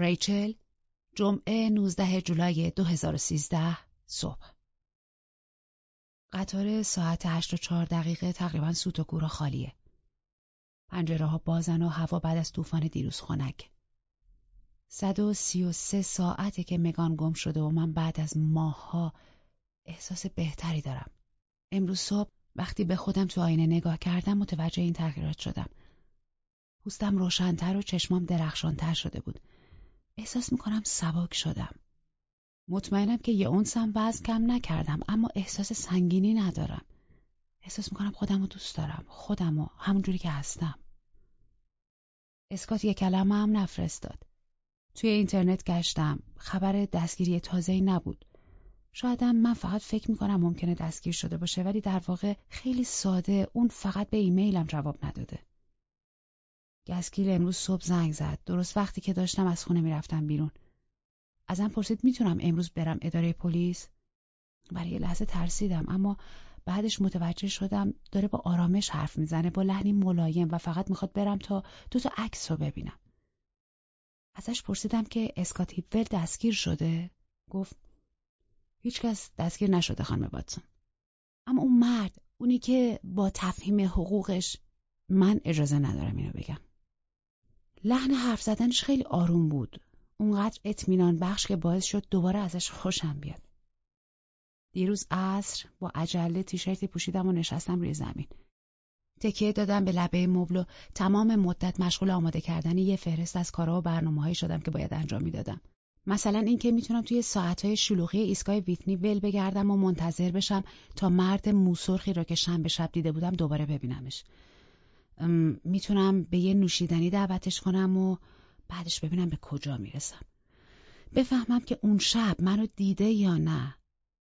ریچل جمعه 19 جولای 2013 صبح قطار ساعت 8 و 4 دقیقه تقریبا سوت و گورا خالیه. پنجره ها بازن و هوا بعد از طوفان دیروز خنک. 133 ساعته که مگان گم شده و من بعد از ماهها احساس بهتری دارم. امروز صبح وقتی به خودم تو آینه نگاه کردم متوجه این تغییرات شدم. پوستم روشنتر و چشمام درخشانتر شده بود. احساس می‌کنم سبک شدم. مطمئنم که یه اونسم وزن کم نکردم اما احساس سنگینی ندارم. احساس می‌کنم خودم رو دوست دارم. خودم رو همونجوری که هستم. اسکات یه کلمه هم نفرستاد. توی اینترنت گشتم. خبر دستگیری تازه‌ای نبود. شایدم من فقط فکر می‌کنم ممکنه دستگیر شده باشه ولی در واقع خیلی ساده اون فقط به ایمیلم جواب نداده. گسکیل امروز صبح زنگ زد. درست وقتی که داشتم از خونه می‌رفتم بیرون. ازم پرسید می‌تونم امروز برم اداره پلیس؟ برای لحظه ترسیدم اما بعدش متوجه شدم داره با آرامش حرف می‌زنه با لحنی ملایم و فقط می‌خواد برم تا دو تا عکس رو ببینم. ازش پرسیدم که اسکات هیپول دستگیر شده؟ گفت هیچکس دستگیر نشده خانم واتسون. اما اون مرد اونی که با تفهیم حقوقش من اجازه ندارم اینو بگم. لحن حرف زدنش خیلی آروم بود. اونقدر اطمینان بخش که باعث شد دوباره ازش خوشم بیاد. دیروز عصر با عجله تیشرتی پوشیدم و نشستم روی زمین. تکیه دادم به لبه مبل و تمام مدت مشغول آماده کردن یه فهرست از کارها و برنامه‌هایی شدم که باید انجام می‌دادم. مثلا اینکه می‌تونم توی ساعتهای شلوغی ایستگاه ویتنی ول بگردم و منتظر بشم تا مرد موسرخی را که شنبه شب دیده بودم دوباره ببینمش. می‌تونم به یه نوشیدنی دعوتش کنم و بعدش ببینم به کجا می‌رسم. بفهمم که اون شب منو دیده یا نه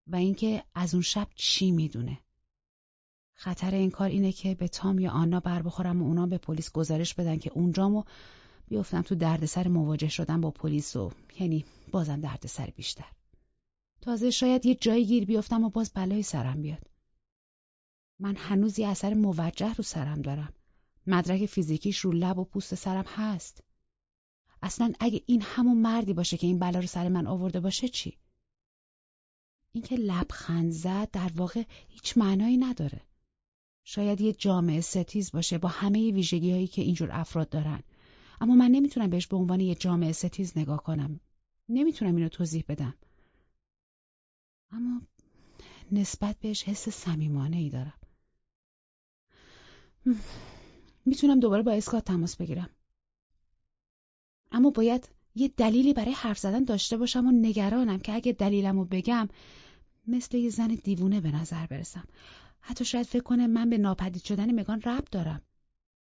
و اینکه از اون شب چی می‌دونه. خطر این کار اینه که به تام یا آنا بر بخورم و اونا به پلیس گزارش بدن که اونجامو بیفتم تو دردسر مواجه شدن با پلیس و یعنی بازم دردسر بیشتر. تازه شاید یه جایی گیر بیفتم و باز بلای سرم بیاد. من هنوز یه اثر موجه رو سرم دارم. مدرک فیزیکیش رو لب و پوست سرم هست. اصلا اگه این همون مردی باشه که این بلا رو سر من آورده باشه چی؟ اینکه لبخند زد در واقع هیچ معنایی نداره. شاید یه جامعه ستیز باشه با همه ویژگی هایی که اینجور افراد دارن. اما من نمی‌تونم بهش به عنوان یه جامعه ستیز نگاه کنم. نمی‌تونم اینو توضیح بدم. اما نسبت بهش حس صمیمانه ای دارم. می‌تونم دوباره با اسکات تماس بگیرم. اما باید یه دلیلی برای حرف زدن داشته باشم و نگرانم که اگه دلیلمو بگم مثل یه زن دیوونه به نظر برسم. حتی شاید فکر کنه من به ناپدید شدن مگان رب دارم.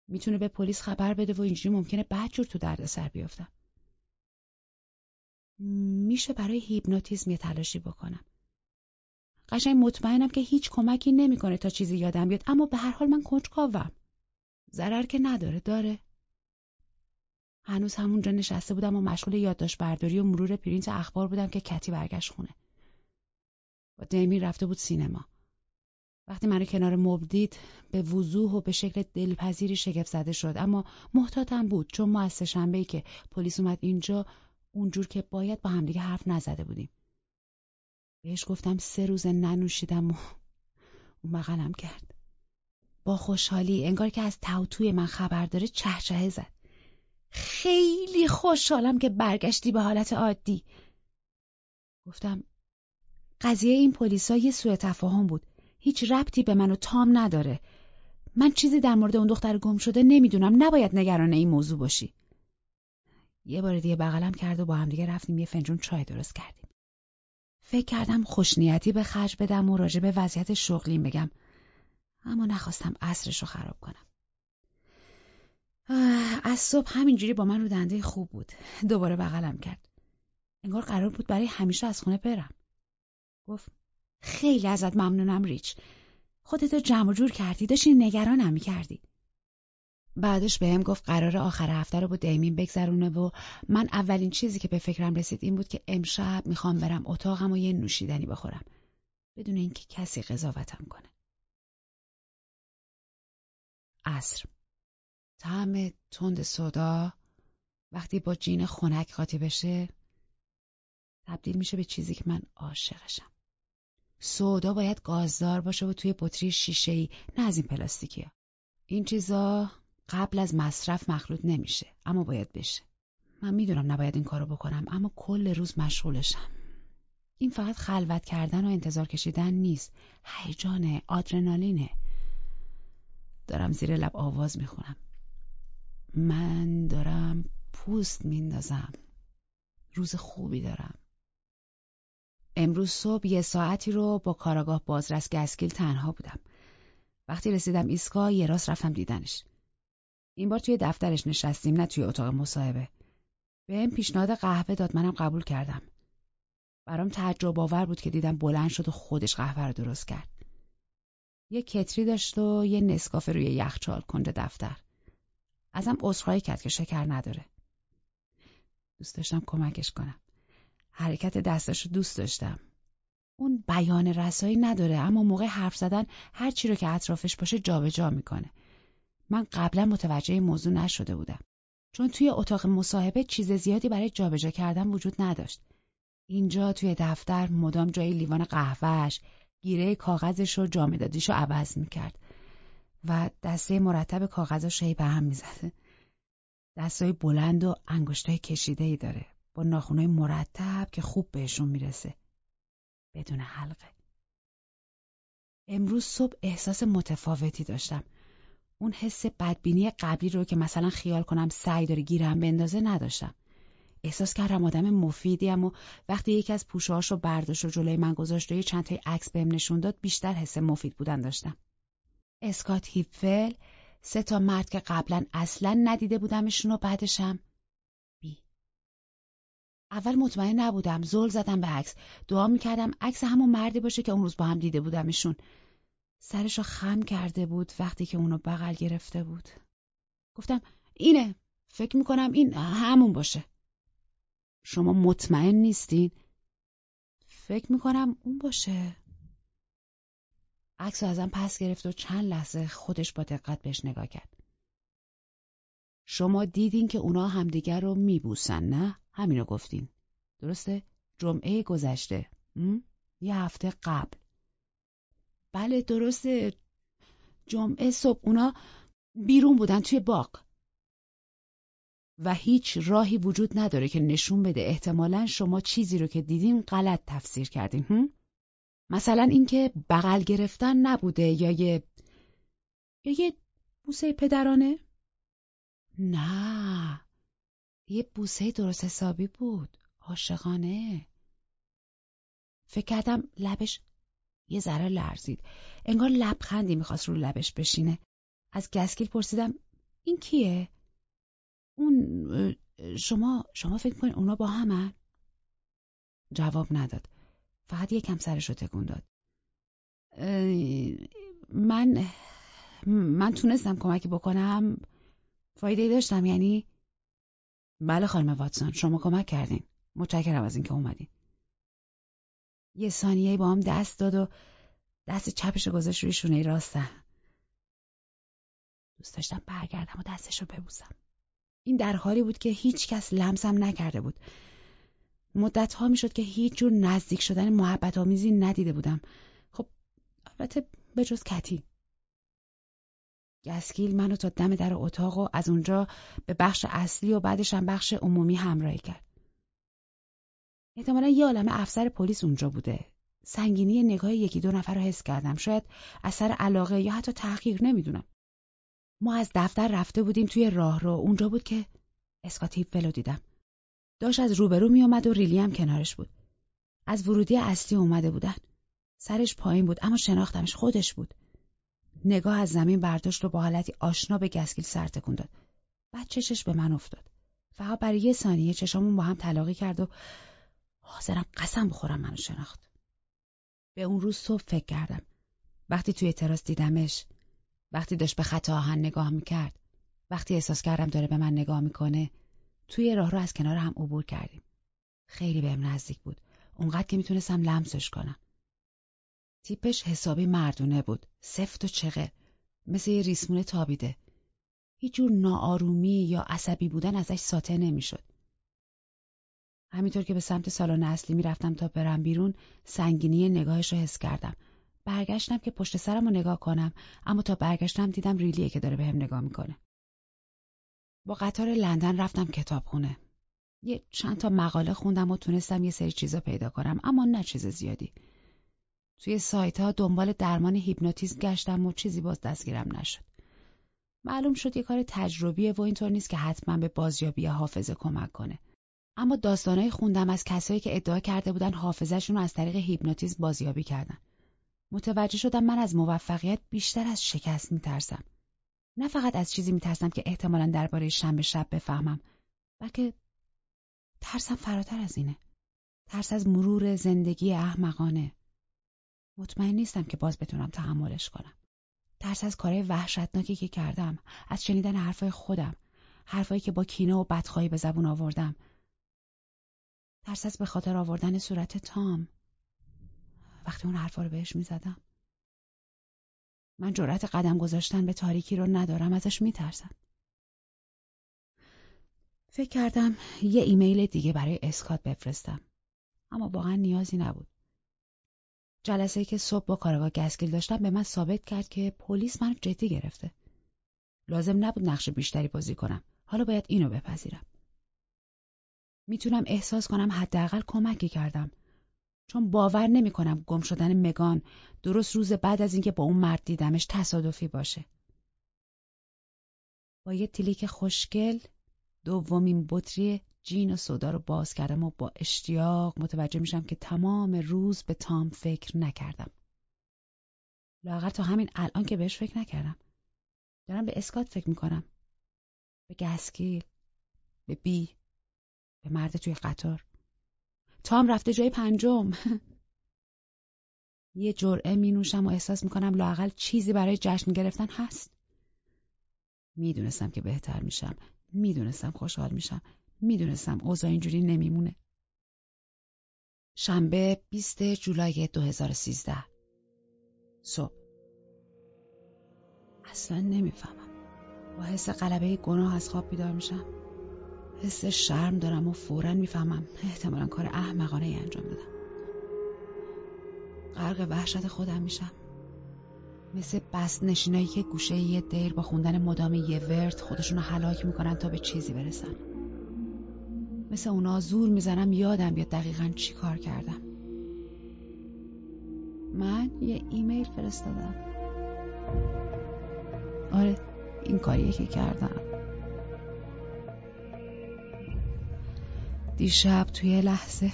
می‌تونه به پلیس خبر بده و اینجوری ممکنه بدجور تو دردسر بیفتم. میشه برای هیپنوتیزم یه تلاشی بکنم. قشنگ مطمئنم که هیچ کمکی نمی‌کنه تا چیزی یادم بیاد اما به هر حال من کنجکاوم. ضرر که نداره داره. هنوز همونجا نشسته بودم و مشغول یادداشت برداری و مرور پرینت اخبار بودم که کتی برگشت خونه. با دیمی رفته بود سینما. وقتی منو کنار مبل به وضوح و به شکل دلپذیری شگفت زده شد. اما محتاطم بود چون ما از سهشنبه که پلیس اومد اینجا اونجور که باید با همدیگه حرف نزده بودیم. بهش گفتم سه روز ننوشیدم و اون بغلم کرد. با خوشحالی انگار که از توتوی من خبر داره چهچهه زد. خیلی خوشحالم که برگشتی به حالت عادی. گفتم قضیه این پلیسا یه سوء تفاهم بود. هیچ ربطی به من و تام نداره. من چیزی در مورد اون دختر گم شده نمی‌دونم. نباید نگران این موضوع باشی. یه بار دیگه بغلم کرد و با هم دیگه رفتیم یه فنجون چای درست کردیم. فکر کردم خوشنیتی به خرج بدم و راجع به وضعیت شغلیم بگم. اما نخواستم عصرش رو خراب کنم. از صبح همینجوری با من رو دنده خوب بود. دوباره بغلم کرد. انگار قرار بود برای همیشه از خونه برم. گفت خیلی ازت ممنونم ریچ. خودتو جمع جور کردی داشتی نگرانم می‌کردی. بعدش بهم گفت قرار آخر هفته رو با دیمین بگذرونه و من اولین چیزی که به فکرم رسید این بود که امشب می‌خوام برم اتاقم و یه نوشیدنی بخورم بدون اینکه کسی قضاوتم کنه. عصر. طعم تند صدا وقتی با جین خنک قاطی بشه تبدیل میشه به چیزی که من عاشقشم. سودا باید گازدار باشه و توی بطری شیشه‌ای نه از این پلاستیکی این چیزا قبل از مصرف مخلوط نمیشه اما باید بشه. من می‌دونم نباید این کارو بکنم اما کل روز مشغولشم. این فقط خلوت کردن و انتظار کشیدن نیست. هیجان آدرنالینه. دارم زیر لب آواز می‌خونم. من دارم پوست میندازم. روز خوبی دارم. امروز صبح یه ساعتی رو با کاراگاه بازرس گسکیل تنها بودم. وقتی رسیدم ایستگاه یه راست رفتم دیدنش. این بار توی دفترش نشستیم نه توی اتاق مصاحبه. بهم پیشنهاد قهوه داد منم قبول کردم. برام تعجب آور بود که دیدم بلند شد و خودش قهوه رو درست کرد. یه کتری داشت و یه نسکافه روی یخچال کنده دفتر. ازم عذرخواهی کرد که شکر نداره. دوست داشتم کمکش کنم. حرکت دستش رو دوست داشتم. اون بیان رسایی نداره اما موقع حرف زدن هر چی رو که اطرافش باشه جابجا جا می‌کنه. من قبلا متوجه موضوع نشده بودم. چون توی اتاق مصاحبه چیز زیادی برای جابجا کردن وجود نداشت. اینجا توی دفتر مدام جای لیوان قهوهش گیره کاغذش و جامدادیش رو عوض می‌کرد. و دسته مرتب کاغذاش هی به هم می‌زده. دستای بلند و انگشتای کشیده ای داره. با ناخونای مرتب که خوب بهشون می‌رسه. بدون حلقه. امروز صبح احساس متفاوتی داشتم. اون حس بدبینی قبلی رو که مثلا خیال کنم سعی داره گیرم بندازه نداشتم. احساس کردم آدم مفیدیم و وقتی یکی از پوشهاش رو برداشت و جلوی من گذاشت و یه چند تای عکس بهم نشون داد بیشتر حس مفید بودن داشتم. اسکات هیپفل سه تا مرد که قبلا اصلا ندیده بودمشون و بعدشم. بی اول مطمئن نبودم زل زدم به عکس. دعا می‌کردم عکس همون مردی باشه که اون روز با هم دیده بودمشون. سرشو خم کرده بود وقتی که اونو بغل گرفته بود. گفتم اینه. فکر می‌کنم این همون باشه. شما مطمئن نیستین؟ فکر می‌کنم اون باشه. عکس ازم پس گرفت و چند لحظه خودش با دقت بهش نگاه کرد. شما دیدین که اونا همدیگر رو میبوسن نه؟ همینو گفتین. درسته؟ جمعه گذشته. یه هفته قبل. بله درسته. جمعه صبح اونا بیرون بودن توی باغ. و هیچ راهی وجود نداره که نشون بده احتمالا شما چیزی رو که دیدین غلط تفسیر کردین هم؟ مثلا اینکه بغل گرفتن نبوده یا یه یا یه بوسه پدرانه؟ نه. یه بوسه درست حسابی بود. عاشقانه. فکر کردم لبش یه ذره لرزید. انگار لبخندی می‌خواست رو لبش بشینه. از گسکیل پرسیدم این کیه؟ اون شما شما فکر کنید اونا با همن جواب نداد. فقط یکم سرش رو تکون داد. من من تونستم کمکی بکنم. فایده داشتم یعنی؟ بله خانم واتسون شما کمک کردین. متشکرم از اینکه اومدین. یه ثانیه با هم دست داد و دست چپش گذاشت روی شونه راسته دوست داشتم برگردم و دستش رو ببوسم. این در حالی بود که هیچ کس لمسم نکرده بود. مدت ها می شد که هیچ جور نزدیک شدن محبت آمیزی ندیده بودم. خب البته به جز کتی. گسکیل منو تا دم در اتاق و از اونجا به بخش اصلی و بعدش هم بخش عمومی همراهی کرد. احتمالا یه عالم افسر پلیس اونجا بوده. سنگینی نگاه یکی دو نفر رو حس کردم. شاید اثر علاقه یا حتی تحقیق نمی‌دونم. ما از دفتر رفته بودیم توی راه رو. اونجا بود که اسکاتیپ ولو دیدم. داشت از روبرو می و ریلی هم کنارش بود. از ورودی اصلی اومده بودن. سرش پایین بود اما شناختمش خودش بود. نگاه از زمین برداشت و با حالتی آشنا به گسکیل سر تکون داد. بعد چشش به من افتاد. فقط برای یه ثانیه چشامون با هم تلاقی کرد و حاضرم قسم بخورم منو شناخت. به اون روز صبح فکر کردم. وقتی توی تراس دیدمش وقتی داشت به خط آهن نگاه می‌کرد وقتی احساس کردم داره به من نگاه می‌کنه توی راه رو از کنار هم عبور کردیم. خیلی بهم نزدیک بود. اونقدر که می‌تونستم لمسش کنم. تیپش حسابی مردونه بود. سفت و چغه. مثل یه ریسمون تابیده. هیچ جور ناآرومی یا عصبی بودن ازش ساطع نمی‌شد. همینطور که به سمت سالن اصلی می‌رفتم تا برم بیرون سنگینی نگاهش رو حس کردم. برگشتم که پشت سرم رو نگاه کنم اما تا برگشتم دیدم ریلیه که داره بهم نگاه می‌کنه. با قطار لندن رفتم کتابخونه. یه چند تا مقاله خوندم و تونستم یه سری چیزا پیدا کنم اما نه چیز زیادی. توی سایت ها دنبال درمان هیپنوتیزم گشتم و چیزی باز دستگیرم نشد. معلوم شد یه کار تجربیه و اینطور نیست که حتما به بازیابی حافظه کمک کنه. اما داستانای خوندم از کسایی که ادعا کرده بودن حافظهشون رو از طریق هیپنوتیزم بازیابی کردن. متوجه شدم من از موفقیت بیشتر از شکست میترسم. نه فقط از چیزی میترسم که احتمالا درباره شنبه شب بفهمم بلکه ترسم فراتر از اینه. ترس از مرور زندگی احمقانه. مطمئن نیستم که باز بتونم تحملش کنم. ترس از کارهای وحشتناکی که کردم، از شنیدن حرفای خودم، حرفایی که با کینه و بدخواهی به زبون آوردم. ترس از به خاطر آوردن صورت تام. وقتی اون حرفا رو بهش می‌زدم. من جرأت قدم گذاشتن به تاریکی رو ندارم ازش میترسم. فکر کردم یه ایمیل دیگه برای اسکات بفرستم. اما واقعا نیازی نبود. جلسه که صبح با کارگاه گسگیل داشتم به من ثابت کرد که پلیس من جدی گرفته. لازم نبود نقش بیشتری بازی کنم. حالا باید اینو بپذیرم. می‌تونم احساس کنم حداقل کمکی کردم. چون باور نمی کنم گم شدن مگان درست روز بعد از اینکه با اون مرد دیدمش تصادفی باشه. با یه تلیک خوشگل دومین بطری جین و صدا رو باز کردم و با اشتیاق متوجه میشم که تمام روز به تام فکر نکردم. لاغر تا همین الان که بهش فکر نکردم. دارم به اسکات فکر می‌کنم. به گسکیل. به بی. به مرد توی قطار. تام رفته جای پنجم. یه جرعه می نوشم و احساس می‌کنم لاقل چیزی برای جشن گرفتن هست. می‌دونستم که بهتر میشم. می‌دونستم خوشحال میشم. می‌دونستم اوضاع اینجوری نمیمونه. شنبه 20 جولای 2013 صبح اصلا نمی‌فهمم. با حس قلبه گناه از خواب بیدار میشم. حس شرم دارم و فورا می‌فهمم احتمالا کار احمقانه ای انجام دادم. غرق وحشت خودم میشم. مثل بست نشینایی که گوشه یه دیر با خوندن مدام یه ورد خودشونو حلاک می‌کنن تا به چیزی برسن. مثل اونا زور می‌زنم یادم بیاد دقیقا چی کار کردم من یه ایمیل فرستادم آره این کاریه که کردم دیشب توی لحظه.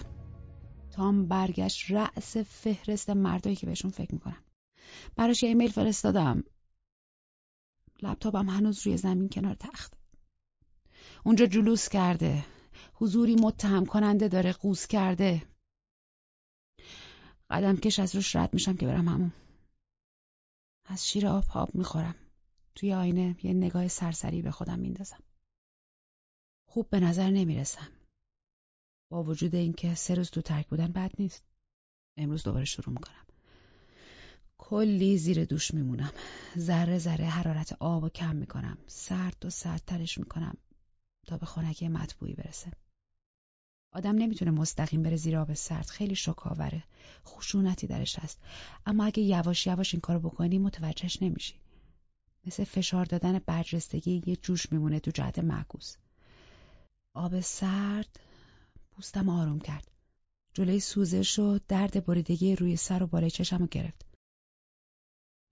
تام برگشت رأس فهرست مردایی که بهشون فکر می‌کنم. براش یه ایمیل فرستادم. لپتاپم هنوز روی زمین کنار تخت. اونجا جلوس کرده. حضوری متهم کننده داره قوز کرده. قدم کش از روش رد میشم که برم همون. از شیر آب آب می‌خورم. توی آینه یه نگاه سرسری به خودم میندازم. خوب به نظر نمی‌رسم. با وجود اینکه سه روز تو ترک بودن بد نیست. امروز دوباره شروع می‌کنم. کلی زیر دوش میمونم. ذره ذره حرارت آب و کم می‌کنم. سرد و سردترش می‌کنم تا به خانگی مطبوعی برسه. آدم نمی‌تونه مستقیم بره زیر آب سرد. خیلی شکاوره. خشونتی درش هست. اما اگه یواش یواش این کارو بکنی متوجهش نمیشی. مثل فشار دادن برجستگی یه جوش میمونه تو جهت معکوس. آب سرد پوستم آروم کرد. جلوی سوزش و درد بریدگی روی سر و بالای چشم رو گرفت.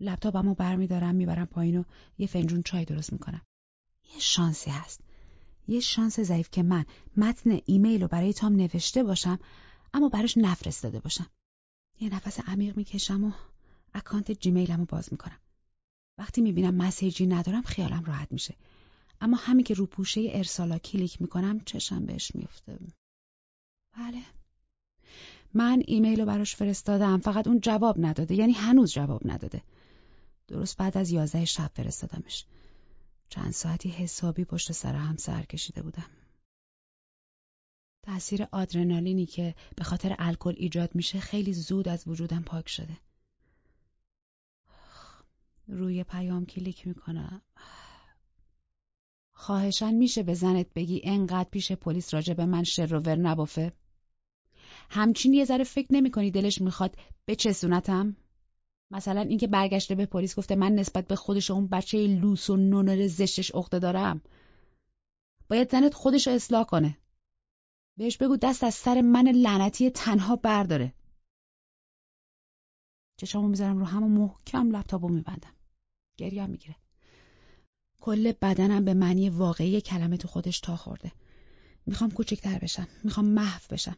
لپتاپم رو برمیدارم می‌برم پایین و یه فنجون چای درست می‌کنم. یه شانسی هست. یه شانس ضعیف که من متن ایمیل رو برای تام نوشته باشم اما براش نفرستاده باشم. یه نفس عمیق می‌کشم و account جیمیلم رو باز می‌کنم. وقتی می‌بینم message ی ندارم خیالم راحت میشه. اما همین که رو پوشه ارسالا کلیک می‌کنم چشمم بهش میفته بله من ایمیل رو براش فرستادم فقط اون جواب نداده یعنی هنوز جواب نداده درست بعد از یازده شب فرستادمش چند ساعتی حسابی پشت سر هم سر کشیده بودم. تأثیر آدرنالینی که به خاطر الکل ایجاد میشه خیلی زود از وجودم پاک شده. روی پیام کلیک می‌کنم. خواهشان میشه به زنت بگی انقدر پیش پلیس راجع به من شر و ور نبافه همچین یه ذره فکر نمی‌کنی دلش می‌خواد به چه سونتم مثلا اینکه برگشته به پلیس گفته من نسبت به خودش اون بچه لوس و نونر زشتش عقده دارم. باید زنت خودش رو اصلاح کنه. بهش بگو دست از سر من لعنتی تنها برداره. چشامو می‌ذارم رو همون محکم لپتاپو میبندم. گریه می‌گیره. کل بدنم به معنی واقعی کلمه تو خودش تا خورده. می‌خوام کوچکتر بشم. می‌خوام محو بشم.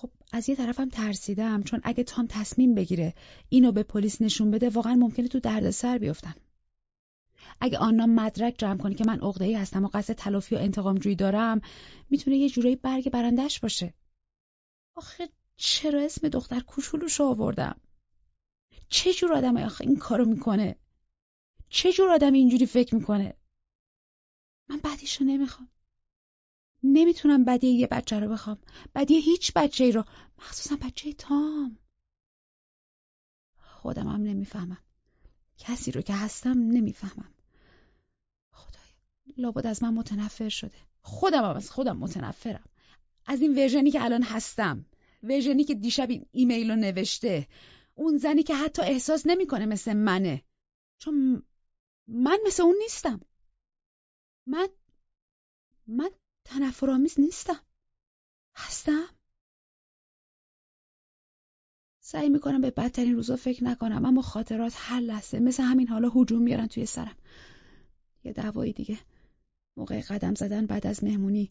خب از یه طرفم ترسیدم چون اگه تام تصمیم بگیره اینو به پلیس نشون بده واقعا ممکنه تو دردسر بیفتم. اگه آنا مدرک جمع کنه که من عقده‌ای هستم و قصد تلافی و انتقام جویی دارم می‌تونه یه جورایی برگ برندش باشه. آخه چرا اسم دختر کوچولوش آوردم؟ چه جور آدم آخه این کارو می‌کنه؟ چه جور آدم اینجوری فکر می‌کنه؟ من بعدیشو نمی‌خوام. نمی‌تونم بدی یه بچه رو بخوام. بدی هیچ بچه ای رو. مخصوصا بچه تام. خودم هم نمی‌فهمم. کسی رو که هستم نمی‌فهمم. خدایا لابد از من متنفر شده. خودم هم از خودم متنفرم. از این ورژنی که الان هستم. ورژنی که دیشب این ایمیل رو نوشته. اون زنی که حتی احساس نمی‌کنه مثل منه. چون من مثل اون نیستم. من من تنفرآمیز نیستم. هستم. سعی می‌کنم به بدترین روزا فکر نکنم اما خاطرات هر لحظه مثل همین حالا هجوم میارن توی سرم. یه دعوایی دیگه. موقع قدم زدن بعد از مهمونی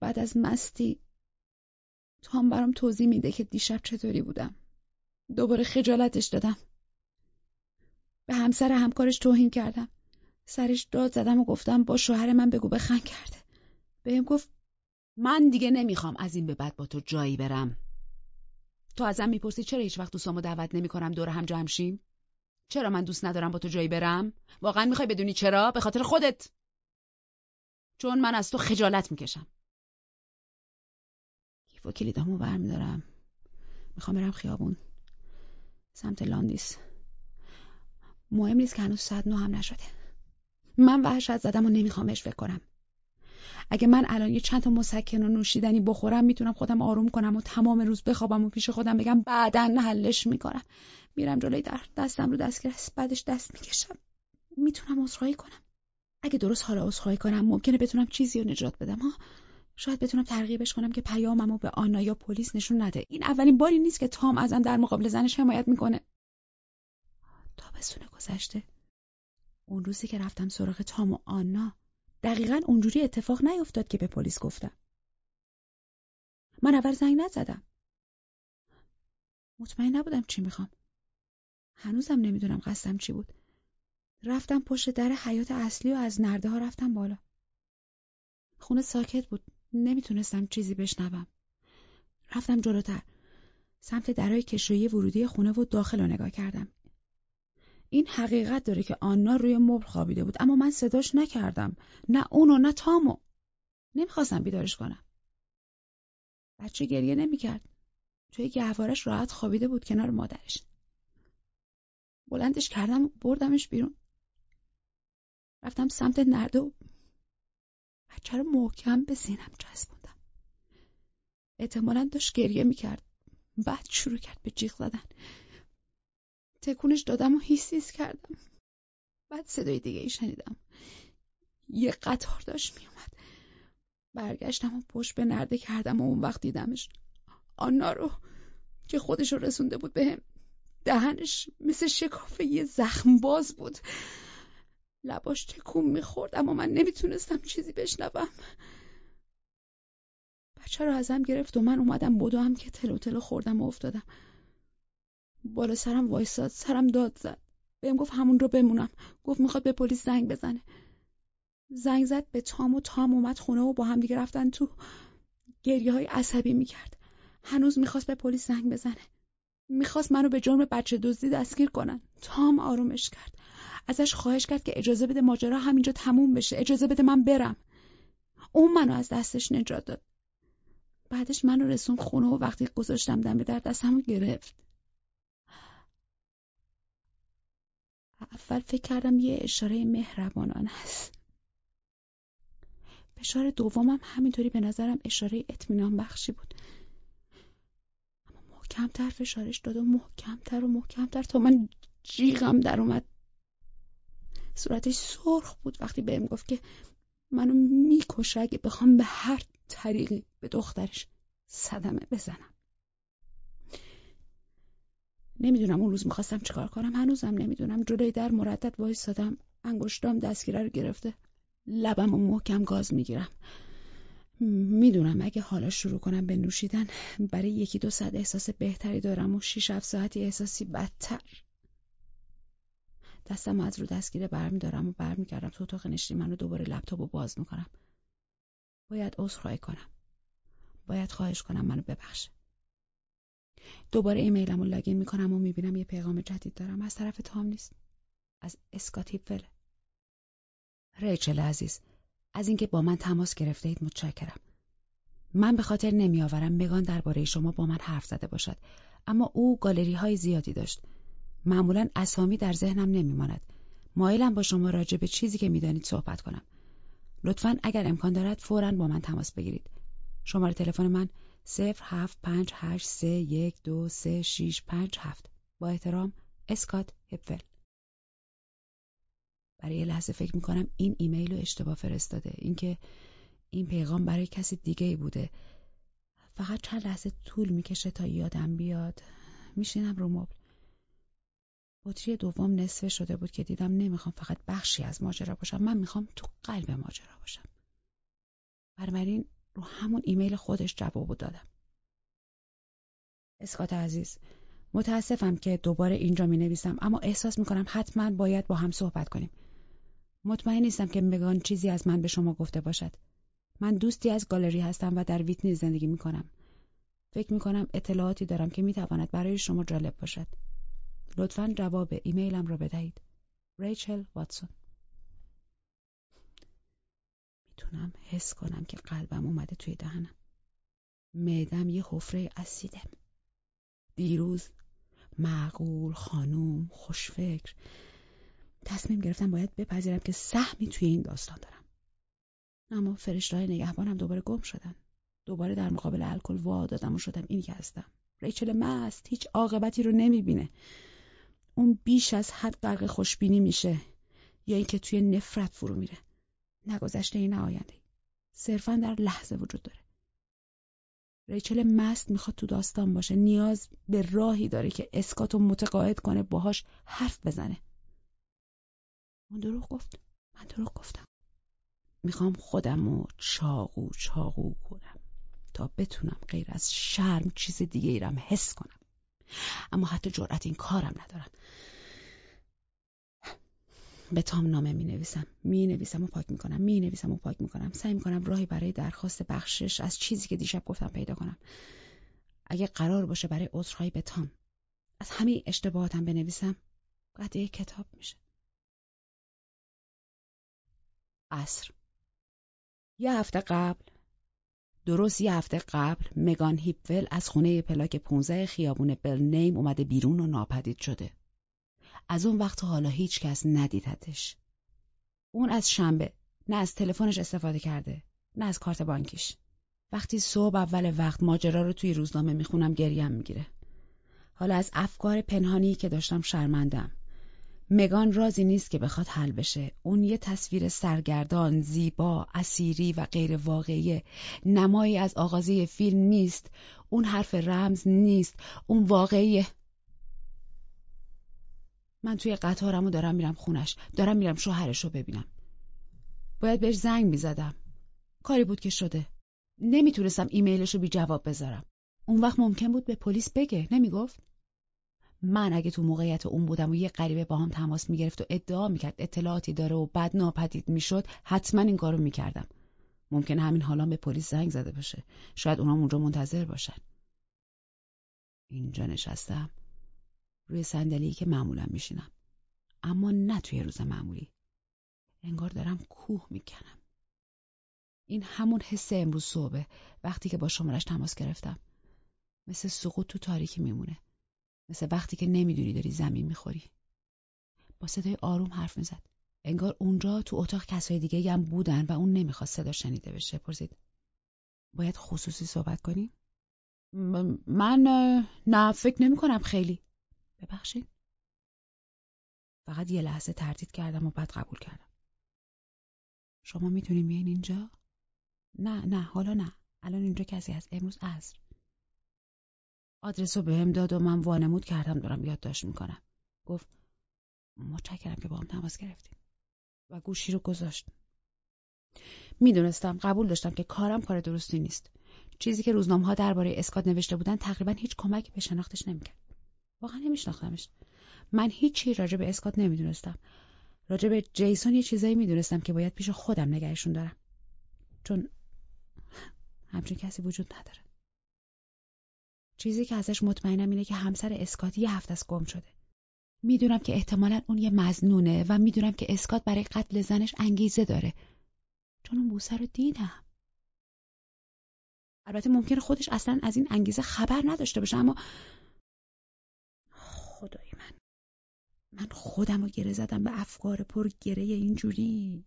بعد از مستی. تام برام توضیح میده که دیشب چطوری بودم. دوباره خجالتش دادم. به همسر همکارش توهین کردم. سرش داد زدم و گفتم با شوهر من بگو بخن کرده. بهم گفت من دیگه نمی‌خوام از این به بعد با تو جایی برم. تو ازم می‌پرسی چرا هیچ وقت دوستامو دعوت نمی‌کنم دور هم جمع شیم؟ چرا من دوست ندارم با تو جایی برم؟ واقعا می‌خوای بدونی چرا؟ به خاطر خودت. چون من از تو خجالت می‌کشم. کیف و کلیدامو برمیدارم. می‌خوام برم خیابون. سمت لاندیس. مهم نیست که هنوز ساعت نو هم نشده. من وحشت زدم و نمی‌خوام بهش فکر کنم. اگه من الان یه چند تا مسکن و نوشیدنی بخورم می‌تونم خودم آروم کنم و تمام روز بخوابم و پیش خودم بگم بعدا حلش می‌کنم. میرم جلوی در دستم رو دستگیر بعدش دست می‌کشم. می‌تونم عذرخواهی کنم. اگه درست حالا عذرخواهی کنم ممکنه بتونم چیزی رو نجات بدم ها؟ شاید بتونم ترغیبش کنم که پیاممو به آنا یا پلیس نشون نده. این اولین باری نیست که تام ازم در مقابل زنش حمایت می‌کنه. تابستون گذشته. اون روزی که رفتم سراغ تام و آنا دقیقا اونجوری اتفاق نیفتاد که به پلیس گفتم. من اول زنگ نزدم. مطمئن نبودم چی می‌خوام. هنوزم نمی‌دونم قصدم چی بود. رفتم پشت در حیات اصلی و از نرده ها رفتم بالا. خونه ساکت بود. نمی‌تونستم چیزی بشنوم. رفتم جلوتر. سمت درای کشویی ورودی خونه و داخل رو نگاه کردم. این حقیقت داره که آنا روی مبل خوابیده بود. اما من صداش نکردم. نه اونو نه تامو. نمی‌خواستم بیدارش کنم. بچه گریه نمی‌کرد. توی گهوارش راحت خوابیده بود کنار مادرش. بلندش کردم بردمش بیرون. رفتم سمت نرده و بچه رو محکم به سینم چسبوندم. احتمالا داشت گریه می‌کرد. بعد شروع کرد به جیغ زدن. تکونش دادم و هیس کردم. بعد صدای دیگه ای شنیدم. یه قطار داشت میومد برگشتم و پشت به نرده کردم و اون وقت دیدمش آنا رو که خودش رو رسونده بود بهم. دهنش مثل شکاف یه زخم باز بود. لباش تکون می‌خورد اما من نمی‌تونستم چیزی بشنوم. بچه رو ازم گرفت و من اومدم هم که تلو تلو خوردم و افتادم. بالا سرم وایساد سرم داد زد. بهم گفت همون رو بمونم. گفت می‌خواد به پلیس زنگ بزنه. زنگ زد به تام و تام اومد خونه و با هم دیگه رفتن تو گریه های عصبی می‌کرد. هنوز می‌خواست به پلیس زنگ بزنه. می‌خواست منو به جرم بچه دزدی دستگیر کنن. تام آرومش کرد. ازش خواهش کرد که اجازه بده ماجرا همینجا تموم بشه. اجازه بده من برم. اون منو از دستش نجات داد. بعدش منو رسون خونه و وقتی گذاشتم دم در دستمو گرفت. اول فکر کردم یه اشاره مهربانان است فشار دومم همینطوری به نظرم اشاره اطمینان بخشی بود. اما محکمتر فشارش داد و محکمتر و محکمتر تا من جیغم در اومد. صورتش سرخ بود وقتی بهم گفت که منو می‌کشه اگه بخوام به هر طریقی به دخترش صدمه بزنم. نمی‌دونم اون روز می‌خواستم چیکار کنم هنوزم نمی‌دونم. جلوی در مردد وایستادم انگشتام دستگیره رو گرفته. لبم و محکم گاز می‌گیرم. می‌دونم اگه حالا شروع کنم به نوشیدن برای یکی دو ساعت احساس بهتری دارم و شیش هفت ساعتی احساسی بدتر. دستم از رو دستگیره برمیدارم و برمیگردم تو اتاق نشینی. من رو دوباره لپتاپ رو باز می‌کنم. باید عذرخواهی کنم. باید خواهش کنم منو ببخشه دوباره ایمیلم رو لاگین می‌کنم و می‌بینم یه پیغام جدید دارم. از طرف تام نیست. از اسکات هیپفل ریچل عزیز از اینکه با من تماس گرفته اید متشکرم. من به خاطر نمیآورم مگان درباره شما با من حرف زده باشد. اما او گالری های زیادی داشت. معمولا اسامی در ذهنم نمیماند. مایلم با شما راجع به چیزی که می‌دانید صحبت کنم. لطفا اگر امکان دارد فورا با من تماس بگیرید. شماره تلفن من صفر هفت پنج هشت سه یک دو سه شیش پنج هفت. با احترام اسکات هپفل. برای یه لحظه فکر می‌کنم این ایمیل رو اشتباه فرستاده. اینکه این پیغام برای کسی دیگه ای بوده. فقط چند لحظه طول می‌کشه تا یادم بیاد. میشینم رو مبل. بطری دوم نصفه شده بود که دیدم نمی‌خوام فقط بخشی از ماجرا باشم. من می‌خوام تو قلب ماجرا باشم. بنابراین رو همون ایمیل خودش جواب دادم. اسکات عزیز متاسفم که دوباره اینجا می نویسم اما احساس می کنم حتما باید با هم صحبت کنیم. مطمئن نیستم که مگان چیزی از من به شما گفته باشد. من دوستی از گالری هستم و در ویتنی زندگی می کنم فکر می کنم اطلاعاتی دارم که می تواند برای شما جالب باشد. لطفا جواب ایمیلم را بدهید. ریچل واتسون. می‌تونم حس کنم که قلبم اومده توی دهنم. معدم یه حفره اسیده. دیروز معقول خانوم خوشفکر. تصمیم گرفتم باید بپذیرم که سهمی توی این داستان دارم. اما فرشتههای نگهبانم دوباره گم شدن. دوباره در مقابل الکل وا دادم و شدم اینی که هستم. ریچل مست هیچ عاقبتی رو نمی‌بینه. اون بیش از حد غرق خوشبینی میشه یا اینکه توی نفرت فرو میره. نگذشته این آینده. صرفا در لحظه وجود داره. ریچل مست می‌خواد تو داستان باشه. نیاز به راهی داره که اسکاتو متقاعد کنه باهاش حرف بزنه. من دروغ گفت. من دروغ گفتم. می‌خوام خودم چاقو چاقو کنم تا بتونم غیر از شرم چیز دیگه ایرم حس کنم. اما حتی جرأت این کارم ندارم. به تام نامه می نویسم می نویسم و پاک می کنم می نویسم و پاک می کنم سعی می کنم راهی برای درخواست بخشش از چیزی که دیشب گفتم پیدا کنم. اگه قرار باشه برای عذرخواهی به تام. از همه اشتباهاتم بنویسم قد یک کتاب میشه. عصر. یه هفته قبل. درست یه هفته قبل مگان هیپول از خونه پلاک 15 خیابون بلنیم اومده بیرون و ناپدید شده. از اون وقت حالا هیچ کس ندیدتش. اون از شنبه نه از تلفنش استفاده کرده نه از کارت بانکیش. وقتی صبح اول وقت ماجرا رو توی روزنامه می‌خونم گریم می‌گیره. حالا از افکار پنهانی که داشتم شرمندم. مگان رازی نیست که بخواد حل بشه اون یه تصویر سرگردان زیبا اسیری و غیر واقعی نمایی از آغازه فیلم نیست اون حرف رمز نیست اون واقعیه من توی قطارمو دارم میرم خونش. دارم میرم شوهرش رو ببینم. باید بهش زنگ می‌زدم. کاری بود که شده. نمی‌تونستم ایمیلش رو بی جواب بذارم. اون وقت ممکن بود به پلیس بگه. نمی‌گفت؟ من اگه تو موقعیت اون بودم و یه غریبه با هم تماس می‌گرفت و ادعا می‌کرد اطلاعاتی داره و بعد ناپدید می‌شد حتما این کارو می‌کردم. ممکن همین حالا به پلیس زنگ زده باشه. شاید اونام اونجا منتظر باشن. اینجا نشستم. روی صندلی که معمولا میشینم. اما نه توی روز معمولی. انگار دارم کوه می‌کنم. این همون حس امروز صبح وقتی که با شمارش تماس گرفتم. مثل سقوط تو تاریکی میمونه. مثل وقتی که نمی‌دونی داری زمین می‌خوری. با صدای آروم حرف می‌زد. انگار اونجا تو اتاق کسای دیگه هم بودن و اون نمی‌خواست صدا شنیده بشه. پرسید. باید خصوصی صحبت کنیم؟ من نه فکر نمی کنم خیلی. ببخشید. فقط یه لحظه تردید کردم و بعد قبول کردم. شما می‌تونیم بیاین اینجا؟ نه نه حالا نه. الان اینجا کسی هست. امروز عصر. آدرس رو بهم داد و من وانمود کردم دارم یادداشت می‌کنم. گفت متشکرم که با هم تماس گرفتیم و گوشی رو گذاشت. می‌دونستم قبول داشتم که کارم کار درستی نیست. چیزی که روزنامه ها درباره اسکات نوشته بودن تقریبا هیچ کمکی به شناختش نمی‌کرد. واقعا نمیشناختمش. من هیچی راجع به اسکات نمی‌دونستم. راجع به جیسون یه چیزایی می‌دونستم که باید پیش خودم نگهشون دارم. چون همچین کسی وجود نداره. چیزی که ازش مطمئنم اینه که همسر اسکات یه هفته از گم شده. می‌دونم که احتمالا اون یه مزنونه و می‌دونم که اسکات برای قتل زنش انگیزه داره. چون اون بوسه رو دیدم. البته ممکنه خودش اصلا از این انگیزه خبر نداشته باشه اما خدای من من خودم رو گره زدم به افکار پر گره اینجوری.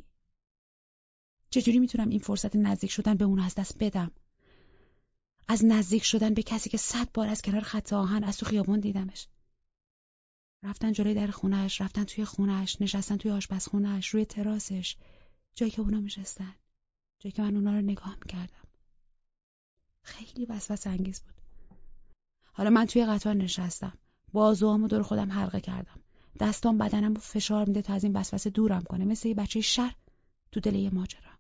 چجوری می‌تونم این فرصت نزدیک شدن به اون از دست بدم؟ از نزدیک شدن به کسی که صد بار از کنار خط آهن از تو خیابون دیدمش. رفتن جلوی در خونش رفتن توی خونش نشستن توی آشپزخونهش روی تراسش جایی که اونا میشستن جایی که من اونا رو نگاه می‌کردم. خیلی وسوسه انگیز بود. حالا من توی قطار نشستم. بازوامو دور خودم حلقه کردم. دستام بدنم رو فشار میده تا از این وسوسه دورم کنه. مثل یه بچه شر تو دل یه ماجرا.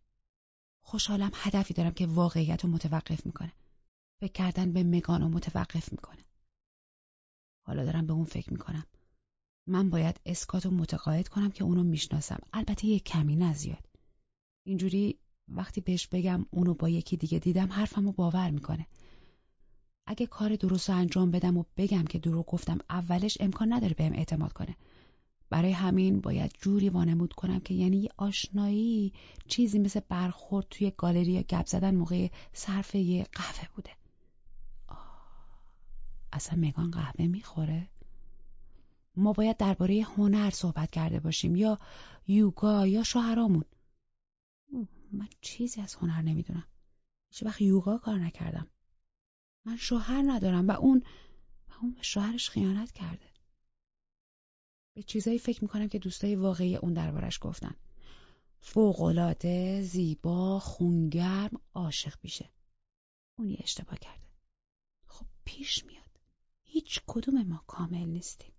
خوشحالم هدفی دارم که واقعیت رو متوقف می‌کنه. فکر کردن به مگان رو متوقف می‌کنه. حالا دارم به اون فکر می‌کنم. من باید اسکات رو متقاعد کنم که اونو می‌شناسم. البته یه کمی نزیاد اینجوری وقتی بهش بگم اونو با یکی دیگه دیدم حرفمو باور می‌کنه. اگه کار درست انجام بدم و بگم که دروغ گفتم اولش امکان نداره بهم اعتماد کنه. برای همین باید جوری وانمود کنم که یعنی یه آشنایی چیزی مثل برخورد توی گالری یا گپ زدن موقع صرف یه قهوه بوده. اصلا مگان قهوه می‌خوره؟ ما باید درباره هنر صحبت کرده باشیم یا یوگا یا شوهرامون. من چیزی از هنر نمی‌دونم. هیچ وقت یوگا کار نکردم. من شوهر ندارم و اون و اون به شوهرش خیانت کرده. به چیزایی فکر می‌کنم که دوستای واقعی اون دربارش گفتن. فوقالعاده زیبا خونگرم عاشق بیشه اون یه اشتباه کرده. خب پیش میاد. هیچ کدوم ما کامل نیستیم.